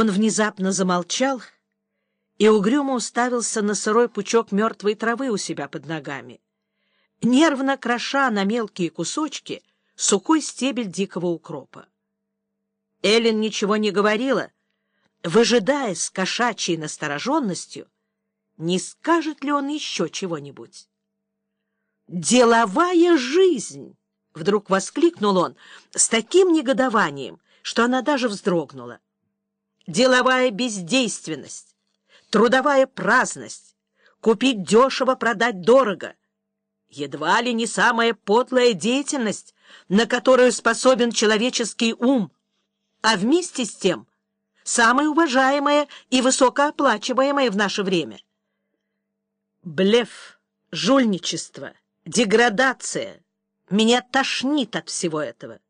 Он внезапно замолчал и угрюмо уставился на сырой пучок мертвой травы у себя под ногами, нервно кроша на мелкие кусочки сухой стебель дикого укропа. Эллен ничего не говорила, выжидая с кошачьей настороженностью, не скажет ли он еще чего-нибудь. «Деловая жизнь!» — вдруг воскликнул он с таким негодованием, что она даже вздрогнула. «Деловая бездейственность, трудовая праздность, купить дешево, продать дорого. Едва ли не самая подлая деятельность, на которую способен человеческий ум, а вместе с тем самая уважаемая и высокооплачиваемая в наше время. Блеф, жульничество, деградация. Меня тошнит от всего этого.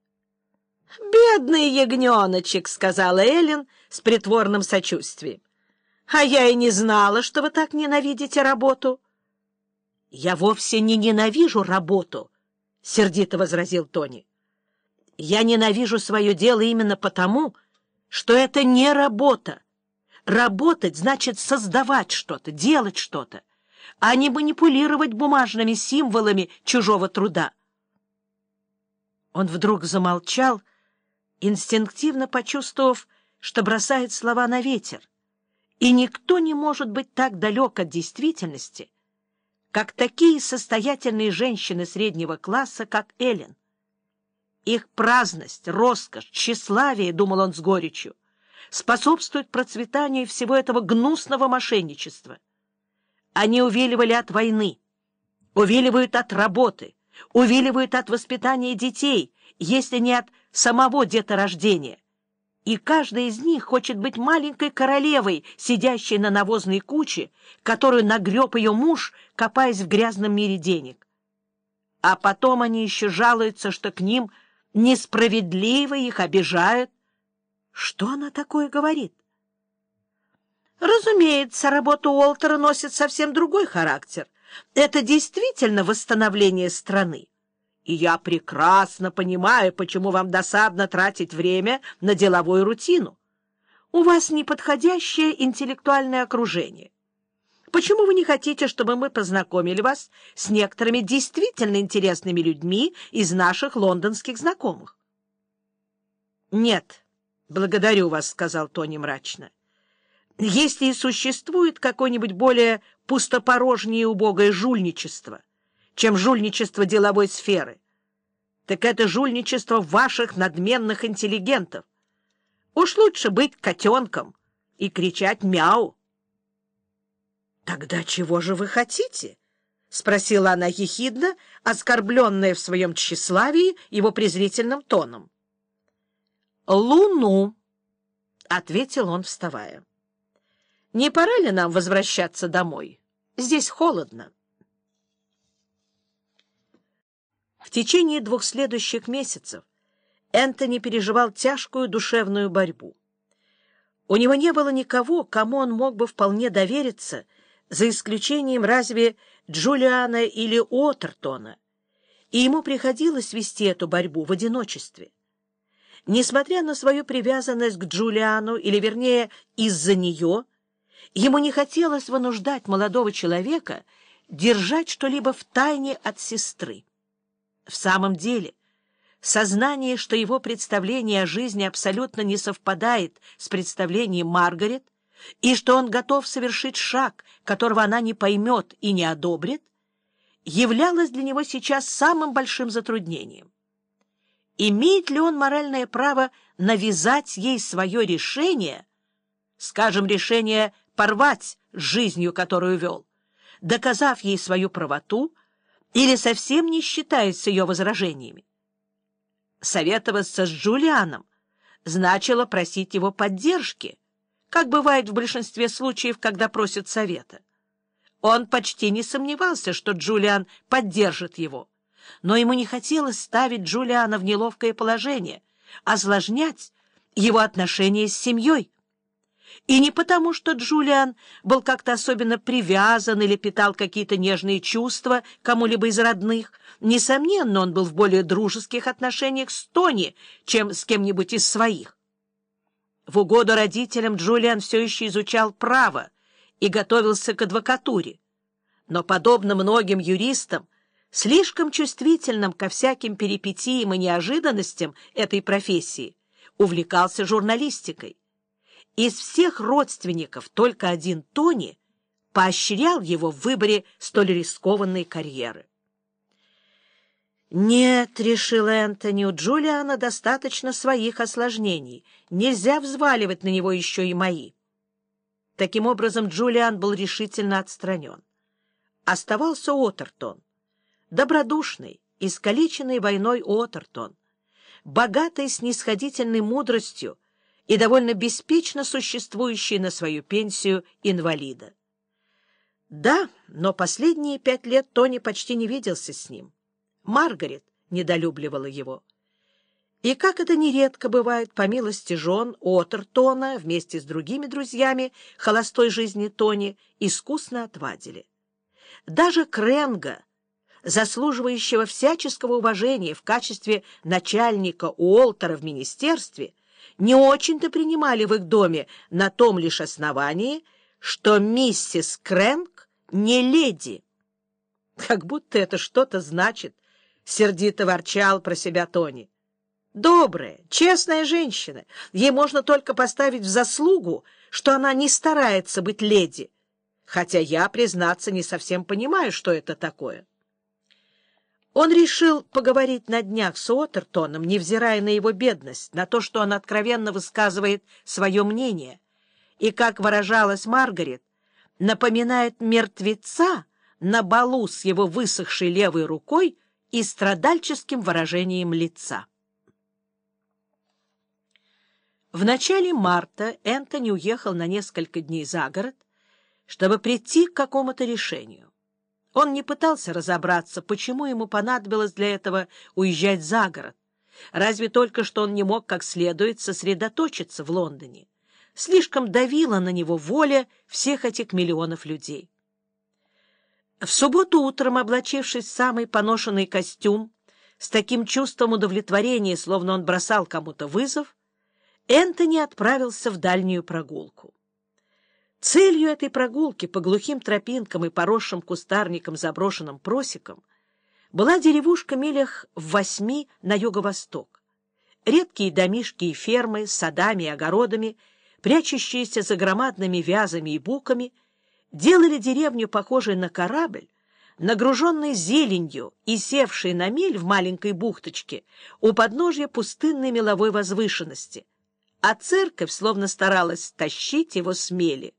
«Бедный ягненочек», — сказала Эллен с притворным сочувствием. «А я и не знала, что вы так ненавидите работу». «Я вовсе не ненавижу работу», — сердито возразил Тони. «Я ненавижу свое дело именно потому, что это не работа. Работать значит создавать что-то, делать что-то, а не манипулировать бумажными символами чужого труда». Он вдруг замолчал, инстинктивно почувствовав, что бросает слова на ветер. И никто не может быть так далек от действительности, как такие состоятельные женщины среднего класса, как Эллен. Их праздность, роскошь, тщеславие, — думал он с горечью, — способствуют процветанию всего этого гнусного мошенничества. Они увиливали от войны, увиливают от работы, увиливают от воспитания детей, если не от самого деторождения и каждая из них хочет быть маленькой королевой, сидящей на навозной куче, которую нагреб ее муж, копаясь в грязном мире денег. А потом они еще жалуются, что к ним несправедливо их обижают. Что она такое говорит? Разумеется, работа Уолтера носит совсем другой характер. Это действительно восстановление страны и я прекрасно понимаю, почему вам досадно тратить время на деловую рутину. У вас неподходящее интеллектуальное окружение. Почему вы не хотите, чтобы мы познакомили вас с некоторыми действительно интересными людьми из наших лондонских знакомых? — Нет, благодарю вас, — сказал Тони мрачно. — Если и существует какое-нибудь более пустопорожнее и убогое жульничество, чем жульничество деловой сферы, так это жульничество ваших надменных интеллигентов. Уж лучше быть котенком и кричать «мяу». — Тогда чего же вы хотите? — спросила она ехидно, оскорбленная в своем тщеславии его презрительным тоном. — Луну, — ответил он, вставая. — Не пора ли нам возвращаться домой? Здесь холодно. — В течение двух следующих месяцев Энтони переживал тяжкую душевную борьбу. У него не было никого, кому он мог бы вполне довериться, за исключением разве Джулиана или Уотертона, и ему приходилось вести эту борьбу в одиночестве. Несмотря на свою привязанность к Джулиану, или, вернее, из-за нее, ему не хотелось вынуждать молодого человека держать что-либо в тайне от сестры. В самом деле, сознание, что его представление о жизни абсолютно не совпадает с представлением Маргарет, и что он готов совершить шаг, которого она не поймет и не одобрит, являлось для него сейчас самым большим затруднением. Имеет ли он моральное право навязать ей свое решение, скажем, решение порвать с жизнью, которую вел, доказав ей свою правоту, или совсем не считается ее возражениями. Советоваться с Джулианом значило просить его поддержки, как бывает в большинстве случаев, когда просят совета. Он почти не сомневался, что Джулиан поддержит его, но ему не хотелось ставить Джулиана в неловкое положение, осложнять его отношения с семьей. И не потому, что Джулиан был как-то особенно привязан или питал какие-то нежные чувства кому-либо из родных. Несомненно, он был в более дружеских отношениях с Тони, чем с кем-нибудь из своих. В угоду родителям Джулиан все еще изучал право и готовился к адвокатуре. Но, подобно многим юристам, слишком чувствительным ко всяким перипетиям и неожиданностям этой профессии, увлекался журналистикой. Из всех родственников только один Тони поощрял его в выборе столь рискованной карьеры. «Нет», — решил Энтони, — «у Джулиана достаточно своих осложнений. Нельзя взваливать на него еще и мои». Таким образом, Джулиан был решительно отстранен. Оставался Отертон, добродушный, искалеченный войной Отертон, богатый снисходительной мудростью и довольно беспечно существующий на свою пенсию инвалида. Да, но последние пять лет Тони почти не виделся с ним. Маргарет недолюбливала его. И как это нередко бывает, по милости жен Отертона вместе с другими друзьями холостой жизни Тони искусно отвадили. Даже Кренга, заслуживающего всяческого уважения в качестве начальника Уолтера в министерстве, не очень-то принимали в их доме на том лишь основании, что миссис Крэнг не леди. Как будто это что-то значит —— сердито ворчал про себя Тони. «Добрая, честная женщина. Ей можно только поставить в заслугу, что она не старается быть леди. Хотя я, признаться, не совсем понимаю, что это такое». Он решил поговорить на днях с Уотертоном, невзирая на его бедность, на то, что он откровенно высказывает свое мнение, и, как выражалась Маргарет, напоминает мертвеца на балу с его высохшей левой рукой, и страдальческим выражением лица. В начале марта Энтони уехал на несколько дней за город, чтобы прийти к какому-то решению. Он не пытался разобраться, почему ему понадобилось для этого уезжать за город, разве только что он не мог как следует сосредоточиться в Лондоне. Слишком давила на него воля всех этих миллионов людей. В субботу утром, облачившись в самый поношенный костюм, с таким чувством удовлетворения, словно он бросал кому-то вызов, Энтони отправился в дальнюю прогулку. Целью этой прогулки по глухим тропинкам и поросшим кустарникам заброшенным просекам была деревушка милях в восьми на юго-восток. Редкие домишки и фермы с садами и огородами, прячущиеся за громадными вязами и буками — делали деревню похожей на корабль, нагруженный зеленью и севший на мель в маленькой бухточке у подножья пустынной меловой возвышенности, а церковь словно старалась тащить его с мели.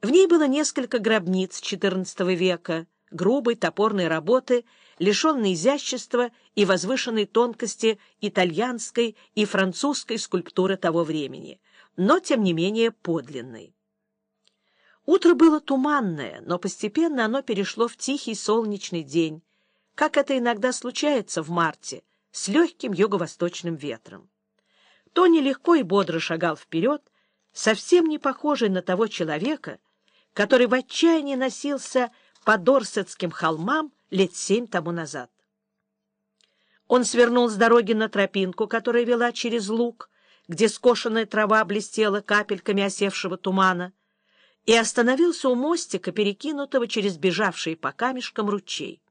В ней было несколько гробниц XIV века, грубой топорной работы, лишенной изящества и возвышенной тонкости итальянской и французской скульптуры того времени, но, тем не менее, подлинной. Утро было туманное, но постепенно оно перешло в тихий солнечный день, как это иногда случается в марте, с легким юго-восточным ветром. Тони легко и бодро шагал вперед, совсем не похожий на того человека, который в отчаянии носился по Дорсетским холмам лет семь тому назад. Он свернул с дороги на тропинку, которая вела через луг, где скошенная трава блестела капельками осевшего тумана, и остановился у мостика, перекинутого через бежавший по камешкам ручей.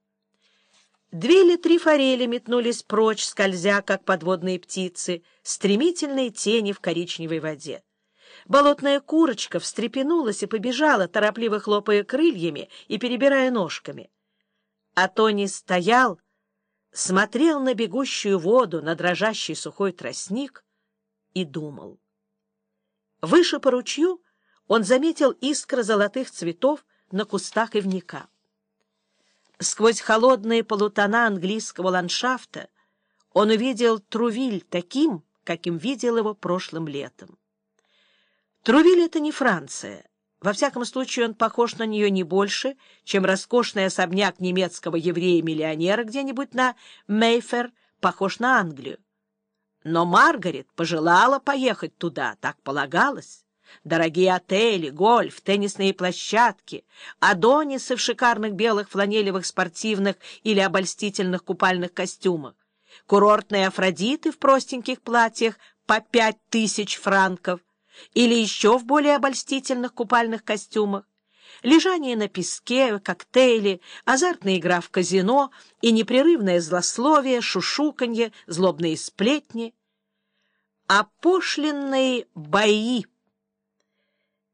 Две или три форели метнулись прочь, скользя, как подводные птицы, стремительные тени в коричневой воде. Болотная курочка встрепенулась и побежала, торопливо хлопая крыльями и перебирая ножками. А Тони стоял, смотрел на бегущую воду, на дрожащий сухой тростник и думал. Выше по ручью он заметил искры золотых цветов на кустах ивника. Сквозь холодные полутона английского ландшафта он увидел Трувиль таким, каким видел его прошлым летом. Трувиль — это не Франция. Во всяком случае, он похож на нее не больше, чем роскошный особняк немецкого еврея-миллионера где-нибудь на Мейфер похож на Англию. Но Маргарет пожелала поехать туда, так полагалось. Дорогие отели, гольф, теннисные площадки, адонисы в шикарных белых фланелевых спортивных или обольстительных купальных костюмах, курортные афродиты в простеньких платьях по пять тысяч франков или еще в более обольстительных купальных костюмах, лежание на песке, коктейли, азартная игра в казино и непрерывное злословие, шушуканье, злобные сплетни, опошленные бои —